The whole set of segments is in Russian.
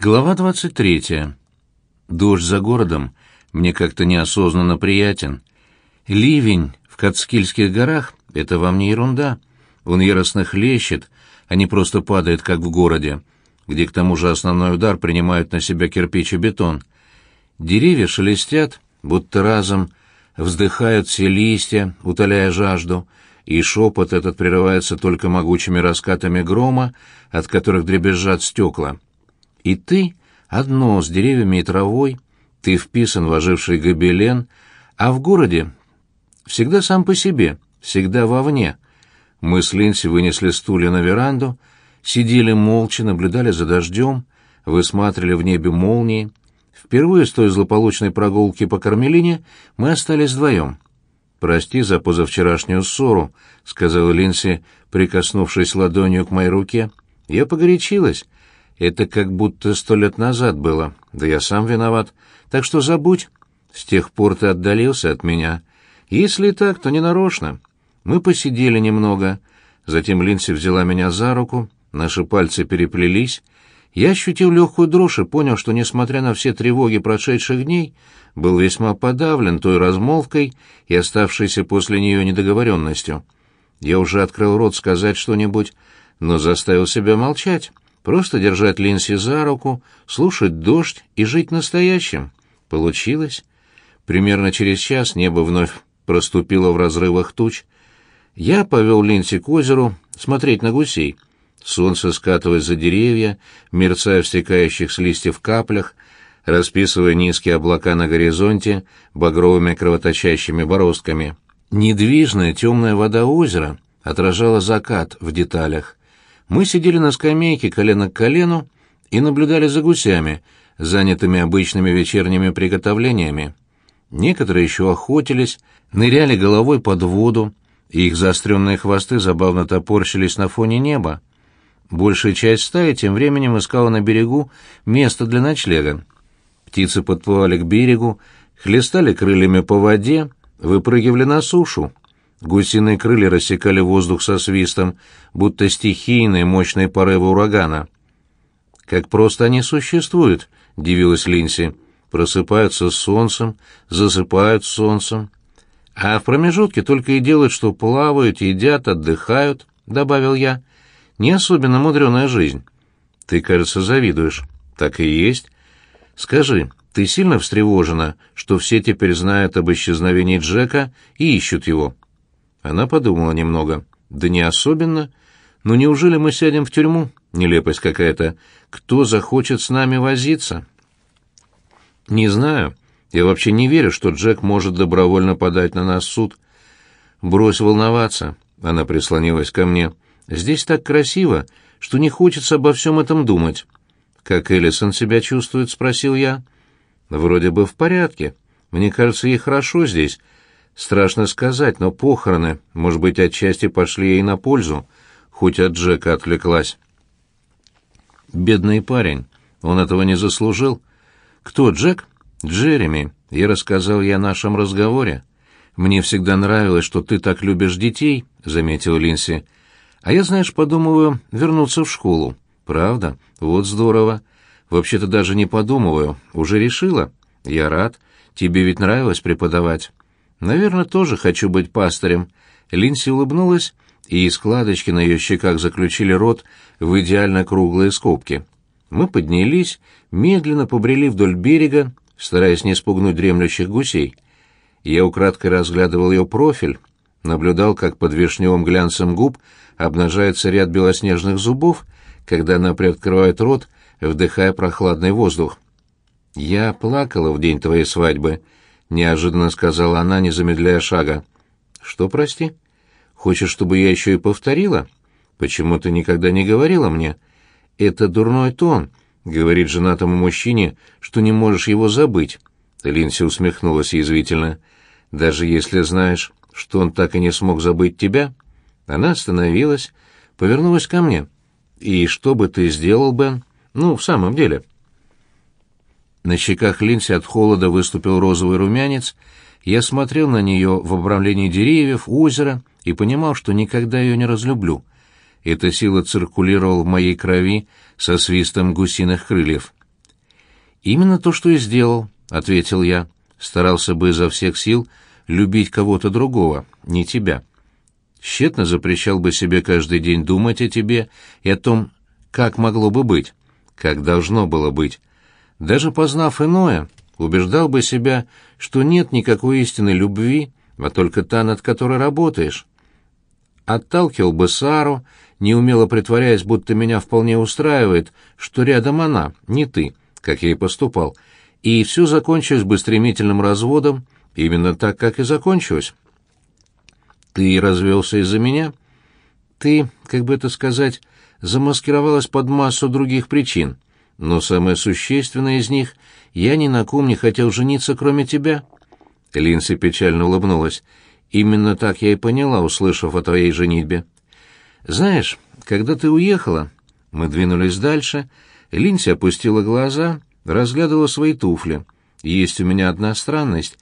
Глава 23. Дождь за городом мне как-то неосознанно приятен. Ливень в Кацкильских горах — это вам не ерунда. Он яростно хлещет, а не просто падает, как в городе, где к тому же основной удар принимают на себя кирпич и бетон. Деревья шелестят, будто разом вздыхают все листья, утоляя жажду, и шепот этот прерывается только могучими раскатами грома, от которых дребезжат стекла. И ты одно с деревьями и травой, ты вписан в оживший гобелен, а в городе всегда сам по себе, всегда вовне. Мы с Линси вынесли стулья на веранду, сидели молча, наблюдали за дождем, высматривали в небе молнии. Впервые с той злополучной прогулки по Кармелине мы остались вдвоем. «Прости за позавчерашнюю ссору», — сказала Линси, прикоснувшись ладонью к моей руке. «Я погорячилась. Это как будто сто лет назад было. Да я сам виноват. Так что забудь. С тех пор ты отдалился от меня. Если так, то не нарочно. Мы посидели немного. Затем Линси взяла меня за руку, наши пальцы переплелись. Я ощутил легкую дрожь и понял, что, несмотря на все тревоги прошедших дней, был весьма подавлен той размолвкой и оставшейся после нее недоговоренностью. Я уже открыл рот сказать что-нибудь, но заставил себя молчать. Просто держать Линси за руку, слушать дождь и жить настоящим. Получилось. Примерно через час небо вновь проступило в разрывах туч. Я повел Линси к озеру смотреть на гусей. Солнце скатываясь за деревья, мерцая в стекающих с листьев каплях, расписывая низкие облака на горизонте багровыми кровоточащими бороздками. Недвижная темная вода озера отражала закат в деталях. Мы сидели на скамейке колено к колену и наблюдали за гусями, занятыми обычными вечерними приготовлениями. Некоторые еще охотились, ныряли головой под воду, и их заостренные хвосты забавно топорщились на фоне неба. Большая часть стаи тем временем искала на берегу место для ночлега. Птицы подплывали к берегу, хлестали крыльями по воде, выпрыгивали на сушу. Гусиные крылья рассекали воздух со свистом, будто стихийные мощные порывы урагана. «Как просто они существуют», — дивилась Линси. «Просыпаются с солнцем, засыпают с солнцем. А в промежутке только и делают, что плавают, едят, отдыхают», — добавил я. «Не особенно мудреная жизнь». «Ты, кажется, завидуешь». «Так и есть». «Скажи, ты сильно встревожена, что все теперь знают об исчезновении Джека и ищут его?» Она подумала немного. «Да не особенно. Но неужели мы сядем в тюрьму? Нелепость какая-то. Кто захочет с нами возиться?» «Не знаю. Я вообще не верю, что Джек может добровольно подать на нас суд». «Брось волноваться». Она прислонилась ко мне. «Здесь так красиво, что не хочется обо всем этом думать». «Как Эллисон себя чувствует?» — спросил я. «Вроде бы в порядке. Мне кажется, ей хорошо здесь». Страшно сказать, но похороны, может быть, отчасти пошли ей на пользу, хоть от Джека отвлеклась. Бедный парень, он этого не заслужил. Кто, Джек? Джереми. Я рассказал ей о нашем разговоре. Мне всегда нравилось, что ты так любишь детей, заметил Линси. А я, знаешь, подумываю вернуться в школу. Правда? Вот здорово. Вообще-то даже не подумываю. Уже решила. Я рад. Тебе ведь нравилось преподавать. Наверное, тоже хочу быть пастырем. Линси улыбнулась, и складочки на ее щеках заключили рот в идеально круглые скобки. Мы поднялись, медленно побрели вдоль берега, стараясь не спугнуть дремлющих гусей. Я украдкой разглядывал ее профиль, наблюдал, как под вишневым глянцем губ обнажается ряд белоснежных зубов, когда она приоткрывает рот, вдыхая прохладный воздух. «Я плакала в день твоей свадьбы», — неожиданно сказала она, не замедляя шага. «Что, прости? Хочешь, чтобы я еще и повторила? Почему ты никогда не говорила мне? Это дурной тон, — говорит женатому мужчине, что не можешь его забыть». Линси усмехнулась язвительно. «Даже если знаешь, что он так и не смог забыть тебя?» Она остановилась, повернулась ко мне. «И что бы ты сделал, Бен? Ну, в самом деле?» На щеках Линси от холода выступил розовый румянец. Я смотрел на нее в обрамлении деревьев, озера и понимал, что никогда ее не разлюблю. Эта сила циркулировала в моей крови со свистом гусиных крыльев. «Именно то, что и сделал», — ответил я. «Старался бы изо всех сил любить кого-то другого, не тебя. Тщетно запрещал бы себе каждый день думать о тебе и о том, как могло бы быть, как должно было быть. Даже познав иное, убеждал бы себя, что нет никакой истинной любви, а только та, над которой работаешь. Отталкивал бы Сару, неумело притворяясь, будто меня вполне устраивает, что рядом она, не ты, как я и поступал, и все закончилось бы стремительным разводом, именно так, как и закончилось. Ты развелся из-за меня? Ты, как бы это сказать, замаскировалась под массу других причин, но самое существенное из них — я ни на ком не хотел жениться, кроме тебя. Линси печально улыбнулась. Именно так я и поняла, услышав о твоей женитьбе. Знаешь, когда ты уехала, мы двинулись дальше, Линси опустила глаза, разглядывала свои туфли. Есть у меня одна странность.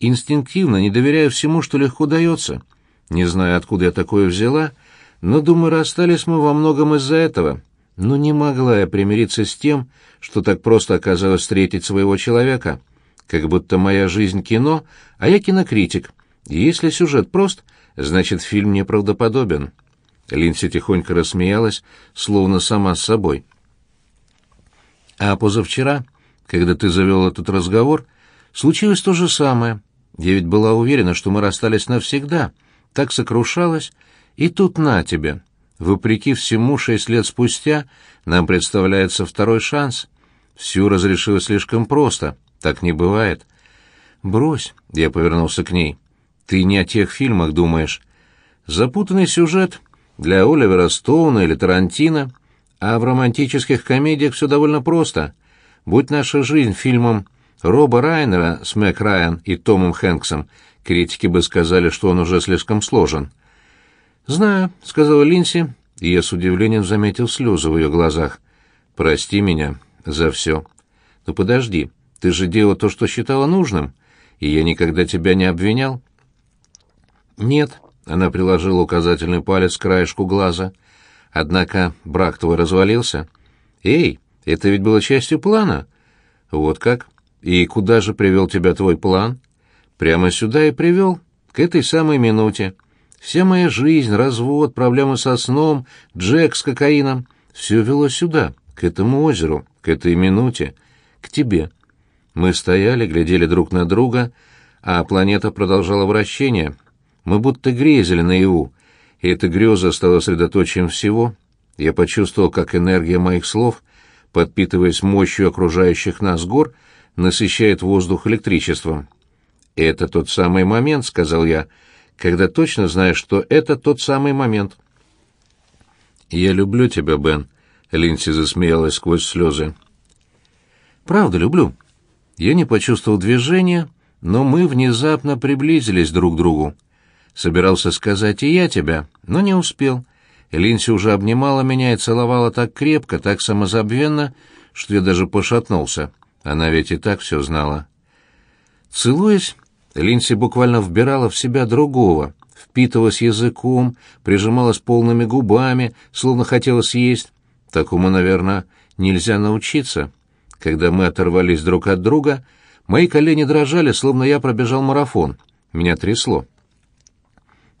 Инстинктивно не доверяю всему, что легко дается. Не знаю, откуда я такое взяла, но, думаю, расстались мы во многом из-за этого. Но не могла я примириться с тем, что так просто оказалось встретить своего человека. Как будто моя жизнь кино, а я кинокритик. Если сюжет прост, значит, фильм неправдоподобен. Линси тихонько рассмеялась, словно сама с собой. А позавчера, когда ты завел этот разговор, случилось то же самое. Я ведь была уверена, что мы расстались навсегда, так сокрушалась, и тут на тебе. Вопреки всему, шесть лет спустя нам представляется второй шанс. Всю разрешилось слишком просто, так не бывает. «Брось», — я повернулся к ней, — «ты не о тех фильмах думаешь. Запутанный сюжет для Оливера Стоуна или Тарантино, а в романтических комедиях все довольно просто. Будь наша жизнь фильмом Роба Райнера с Мэг Райан и Томом Хэнксом, критики бы сказали, что он уже слишком сложен». «Знаю», — сказала Линси, и я с удивлением заметил слезы в ее глазах. «Прости меня за все». «Ну подожди, ты же делала то, что считала нужным, и я никогда тебя не обвинял». «Нет», — она приложила указательный палец к краешку глаза. «Однако брак твой развалился». «Эй, это ведь было частью плана». «Вот как? И куда же привел тебя твой план?» «Прямо сюда и привел, к этой самой минуте». Вся моя жизнь, развод, проблемы со сном, Джек с кокаином — все вело сюда, к этому озеру, к этой минуте, к тебе. Мы стояли, глядели друг на друга, а планета продолжала вращение. Мы будто грезили наяву, и эта греза стала средоточием всего. Я почувствовал, как энергия моих слов, подпитываясь мощью окружающих нас гор, насыщает воздух электричеством. «Это тот самый момент», — сказал я, — когда точно знаешь, что это тот самый момент. «Я люблю тебя, Бен», — Линси засмеялась сквозь слезы. «Правда люблю». Я не почувствовал движения, но мы внезапно приблизились друг к другу. Собирался сказать и я тебя, но не успел. Линси уже обнимала меня и целовала так крепко, так самозабвенно, что я даже пошатнулся. Она ведь и так все знала. Целуясь, Линси буквально вбирала в себя другого, впитывалась языком, прижималась полными губами, словно хотела съесть. Такому, наверное, нельзя научиться. Когда мы оторвались друг от друга, мои колени дрожали, словно я пробежал марафон. Меня трясло.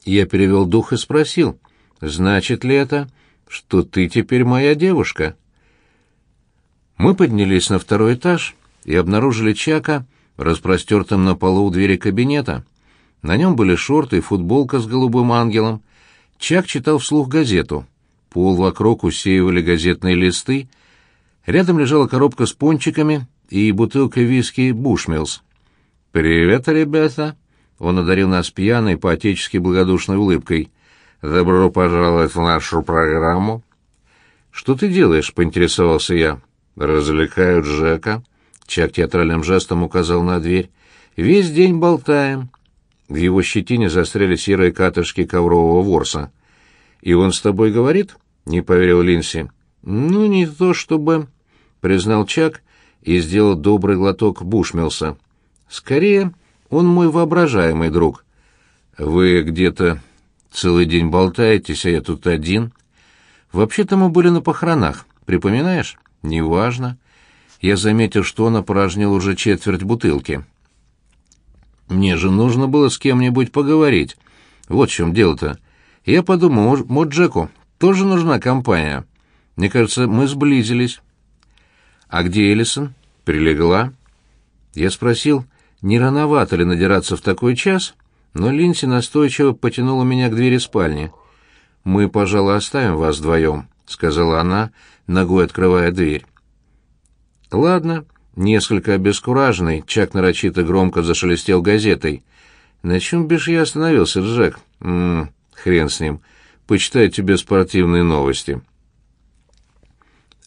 Я перевел дух и спросил, «Значит ли это, что ты теперь моя девушка?» Мы поднялись на второй этаж и обнаружили Чака, распростертым на полу у двери кабинета. На нем были шорты и футболка с голубым ангелом. Чак читал вслух газету. Пол вокруг усеивали газетные листы. Рядом лежала коробка с пончиками и бутылка виски «Бушмилс». «Привет, ребята!» Он одарил нас пьяной, поотечески благодушной улыбкой. «Добро пожаловать в нашу программу!» «Что ты делаешь?» — поинтересовался я. «Развлекаю Джека», Чак театральным жестом указал на дверь. «Весь день болтаем». В его щетине застряли серые катышки коврового ворса. «И он с тобой говорит?» — не поверил Линси. «Ну, не то чтобы...» — признал Чак и сделал добрый глоток бушмелса. «Скорее, он мой воображаемый друг. Вы где-то целый день болтаетесь, а я тут один. Вообще-то мы были на похоронах, припоминаешь? Неважно. Я заметил, что он опорожнил уже четверть бутылки. Мне же нужно было с кем-нибудь поговорить. Вот в чем дело-то. Я подумал, может, Джеку тоже нужна компания. Мне кажется, мы сблизились. А где Эллисон? Прилегла. Я спросил, не рановато ли надираться в такой час, но Линси настойчиво потянула меня к двери спальни. «Мы, пожалуй, оставим вас вдвоем», — сказала она, ногой открывая дверь. «Ладно», — несколько обескураженный, Чак нарочито громко зашелестел газетой. «На чем бишь я остановился, Джек?» «Ммм, хрен с ним. Почитай тебе спортивные новости».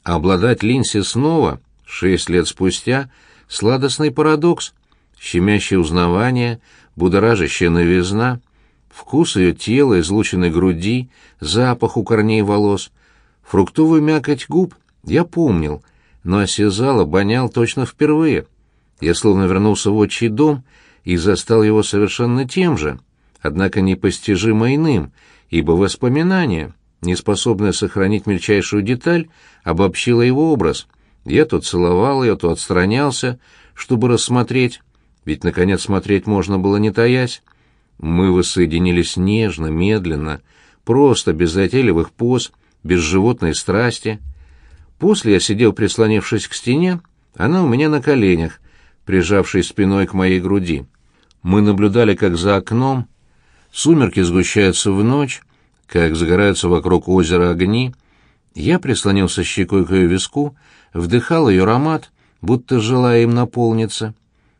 Обладать Линси снова, шесть лет спустя, сладостный парадокс, щемящее узнавание, будоражащая новизна, вкус ее тела, излученной груди, запах у корней волос, фруктовую мякоть губ я помнил, но осязал, обонял точно впервые. Я словно вернулся в отчий дом и застал его совершенно тем же, однако непостижимо иным, ибо воспоминание — неспособная сохранить мельчайшую деталь, обобщила его образ. Я то целовал ее, то отстранялся, чтобы рассмотреть, ведь, наконец, смотреть можно было не таясь. Мы воссоединились нежно, медленно, просто, без затейливых поз, без животной страсти. После я сидел, прислонившись к стене, она у меня на коленях, прижавшись спиной к моей груди. Мы наблюдали, как за окном сумерки сгущаются в ночь, как загораются вокруг озера огни, я прислонился щекой к ее виску, вдыхал ее аромат, будто желая им наполниться.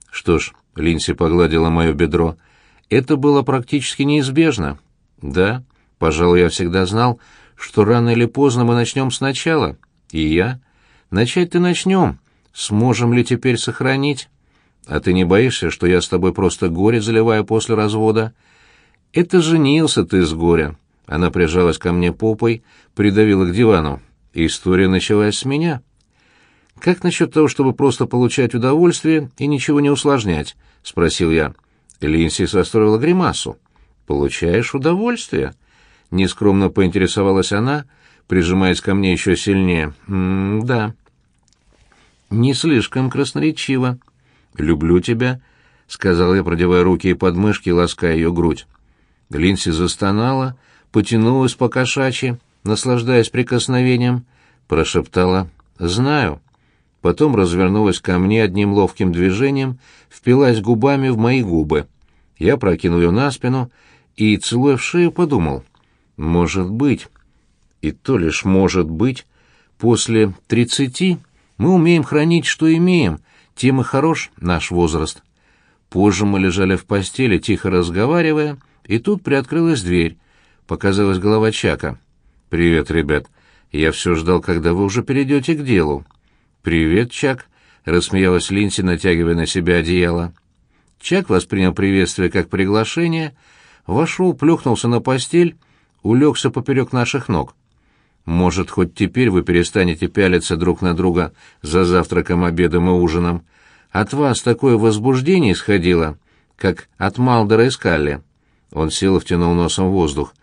Что ж, Линси погладила мое бедро, это было практически неизбежно. Да, пожалуй, я всегда знал, что рано или поздно мы начнем сначала. И я. Начать-то начнем. Сможем ли теперь сохранить? А ты не боишься, что я с тобой просто горе заливаю после развода? Это женился ты с горя. Она прижалась ко мне попой, придавила к дивану. История началась с меня. «Как насчет того, чтобы просто получать удовольствие и ничего не усложнять?» — спросил я. Линси состроила гримасу. «Получаешь удовольствие?» — нескромно поинтересовалась она, прижимаясь ко мне еще сильнее. «М-да». «Не слишком красноречиво. Люблю тебя», — сказал я, продевая руки и подмышки, лаская ее грудь. Линси застонала, — потянулась по кошачьи, наслаждаясь прикосновением, прошептала «Знаю». Потом развернулась ко мне одним ловким движением, впилась губами в мои губы. Я прокинул ее на спину и, целуя в шею, подумал «Может быть». И то лишь может быть. После тридцати мы умеем хранить, что имеем, тем и хорош наш возраст. Позже мы лежали в постели, тихо разговаривая, и тут приоткрылась дверь, показалась голова Чака. «Привет, ребят. Я все ждал, когда вы уже перейдете к делу». «Привет, Чак», — рассмеялась Линси, натягивая на себя одеяло. Чак воспринял приветствие как приглашение, вошел, плюхнулся на постель, улегся поперек наших ног. «Может, хоть теперь вы перестанете пялиться друг на друга за завтраком, обедом и ужином? От вас такое возбуждение исходило, как от Малдера и Скалли». Он сел и втянул носом воздух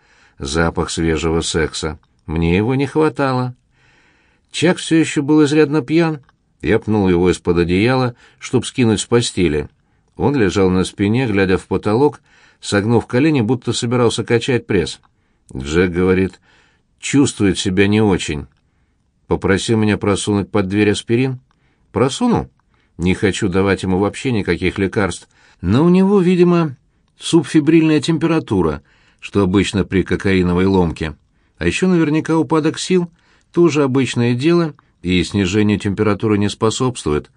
запах свежего секса. Мне его не хватало. Чак все еще был изрядно пьян. Я пнул его из-под одеяла, чтоб скинуть с постели. Он лежал на спине, глядя в потолок, согнув колени, будто собирался качать пресс. Джек говорит, чувствует себя не очень. Попросил меня просунуть под дверь аспирин. Просунул? Не хочу давать ему вообще никаких лекарств. Но у него, видимо, субфибрильная температура — что обычно при кокаиновой ломке. А еще наверняка упадок сил — тоже обычное дело, и снижению температуры не способствует.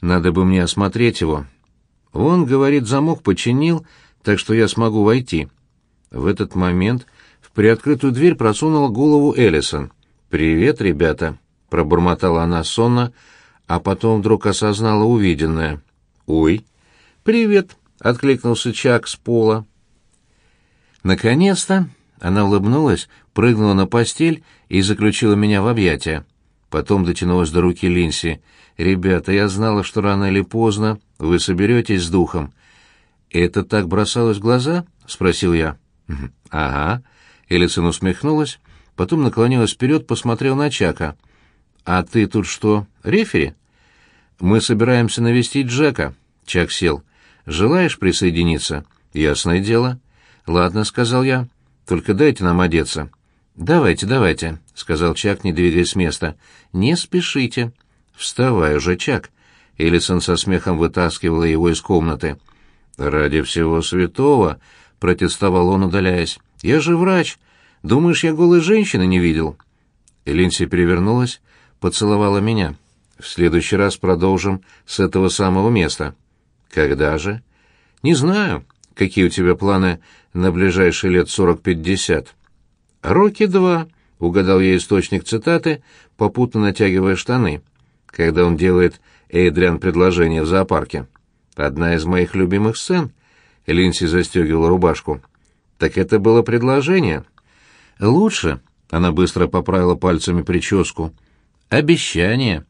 Надо бы мне осмотреть его. Он, говорит, замок починил, так что я смогу войти. В этот момент приоткрытую дверь просунула голову Эллисон. «Привет, ребята», — пробормотала она сонно, а потом вдруг осознала увиденное. «Ой». «Привет», — откликнулся Чак с пола. Наконец-то она улыбнулась, прыгнула на постель и заключила меня в объятия. Потом дотянулась до руки Линси. «Ребята, я знала, что рано или поздно вы соберетесь с духом». «Это так бросалось в глаза?» — спросил я. «Ага». Элисон усмехнулась, потом наклонилась вперед, посмотрел на Чака. «А ты тут что, рефери?» Мы собираемся навестить Джека. Чак сел. Желаешь присоединиться? Ясное дело. Ладно, сказал я. Только дайте нам одеться. Давайте, давайте, сказал Чак, не двигаясь с места. Не спешите. Вставай уже, Чак. Элисон со смехом вытаскивала его из комнаты. Ради всего святого, протестовал он, удаляясь. Я же врач. Думаешь, я голой женщины не видел? Линси перевернулась, поцеловала меня. В следующий раз продолжим с этого самого места. Когда же? Не знаю. Какие у тебя планы на ближайшие лет сорок-пятьдесят? Роки два, угадал я источник цитаты, попутно натягивая штаны, когда он делает Эйдриан предложение в зоопарке. Одна из моих любимых сцен. Линси застегивала рубашку. Так это было предложение. Лучше, она быстро поправила пальцами прическу. Обещание.